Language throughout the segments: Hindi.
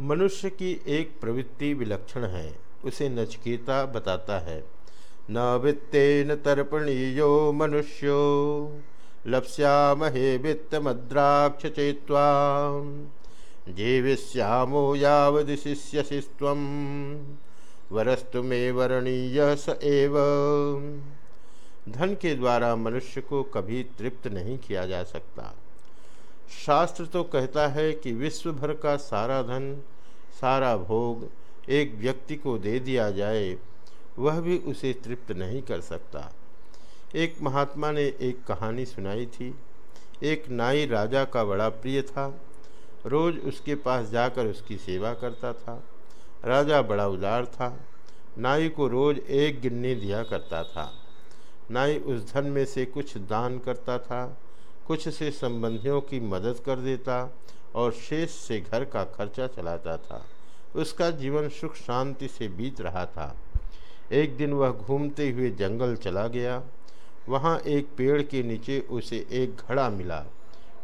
मनुष्य की एक प्रवृत्ति विलक्षण है, उसे नचकेता बताता है। न वित्तेन तर्पणीयो मनुष्यो, लप्स्यामहे वित्तमद्राक्ष चेत्वा। जीविष्यामो यावदिशिष्यसि स्त्वं वरस्तु में वरणीय स एव। धन के द्वारा मनुष्य को कभी तृप्त नहीं किया जा सकता। शास्त्र तो कहता है कि विश्व भर का सारा धन, सारा भोग एक व्यक्ति को दे दिया जाए, वह भी उसे तृप्त नहीं कर सकता। एक महात्मा ने एक कहानी सुनाई थी। एक नाई राजा का बड़ा प्रिय था। रोज़ उसके पास जाकर उसकी सेवा करता था। राजा बड़ा उदार था। नाई को रोज़ एक गिन्नी दिया करता था। नाई उस धन में से कुछ दान करता था। कुछ से संबंधियों की मदद कर देता और शेष से घर का खर्चा चलाता था। उसका जीवन सुख शांति से बीत रहा था। एक दिन वह घूमते हुए जंगल चला गया। वहाँ एक पेड़ के नीचे उसे एक घड़ा मिला,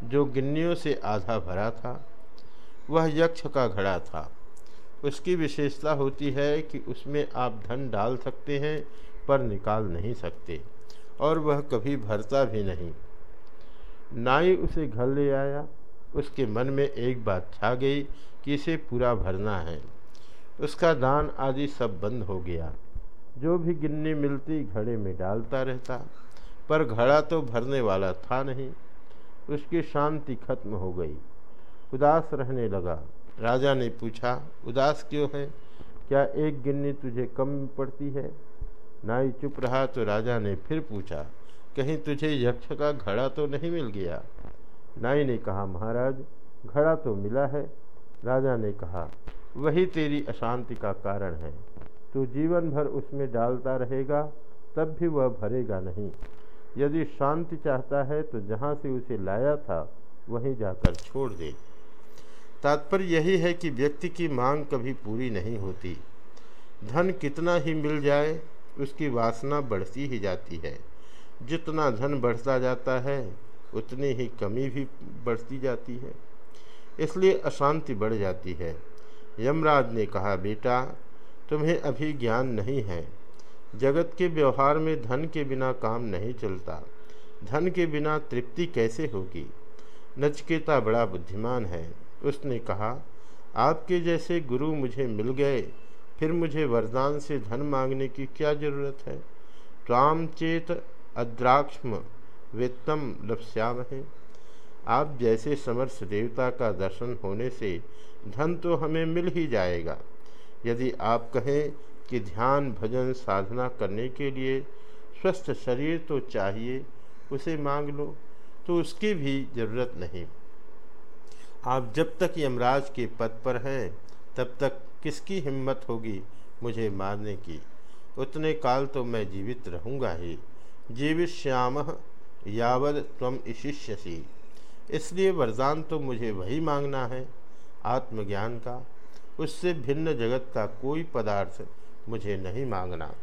जो गिन्नियों से आधा भरा था। वह यक्ष का घड़ा था। उसकी विशेषता होती है कि उसमें आप धन डाल सकते हैं, पर निकाल नहीं सकते, और वह कभी भरता भी नहीं। नाई उसे घर ले आया। उसके मन में एक बात छा गई कि इसे पूरा भरना है। उसका दान आदि सब बंद हो गया। जो भी गिन्नी मिलती घड़े में डालता रहता, पर घड़ा तो भरने वाला था नहीं। उसकी शांति खत्म हो गई। उदास रहने लगा। राजा ने पूछा, उदास क्यों है? क्या एक गिन्नी तुझे कम पड़ती है? नाई चुप रहा तो राजा ने फिर पूछा कहीं तुझे यक्ष का घड़ा तो नहीं मिल गया? नाई ने कहा, महाराज, घड़ा तो मिला है। राजा ने कहा, वही तेरी अशांति का कारण है। तू जीवन भर उसमें डालता रहेगा, तब भी वह भरेगा नहीं। यदि शांति चाहता है तो जहाँ से उसे लाया था, वहीं जाकर छोड़ दे। तात्पर्य यही है कि व्यक्ति की मांग कभी पूरी नहीं होती। धन कितना ही मिल जाए, उसकी वासना बढ़ती ही जाती है। जितना धन बढ़ता जाता है, उतनी ही कमी भी बढ़ती जाती है। इसलिए अशांति बढ़ जाती है। यमराज ने कहा, बेटा, तुम्हें अभी ज्ञान नहीं है। जगत के व्यवहार में धन के बिना काम नहीं चलता। धन के बिना तृप्ति कैसे होगी? नचकेता बड़ा बुद्धिमान है। उसने कहा, आपके जैसे गुरु मुझे मिल गए, फिर मुझे वरदान से धन मांगने की क्या ज़रूरत है? त्वाम चेत अद्राक्षम वित्तम लप्स्याम है आप जैसे समर्थ देवता का दर्शन होने से धन तो हमें मिल ही जाएगा। यदि आप कहें कि ध्यान भजन साधना करने के लिए स्वस्थ शरीर तो चाहिए, उसे मांग लो तो उसकी भी ज़रूरत नहीं। आप जब तक यमराज के पद पर हैं, तब तक किसकी हिम्मत होगी मुझे मारने की? उतने काल तो मैं जीवित रहूँगा ही। जीविष्याम यावद तम इशिष्यसी। इसलिए वरदान तो मुझे वही मांगना है, आत्मज्ञान का। उससे भिन्न जगत का कोई पदार्थ मुझे नहीं मांगना।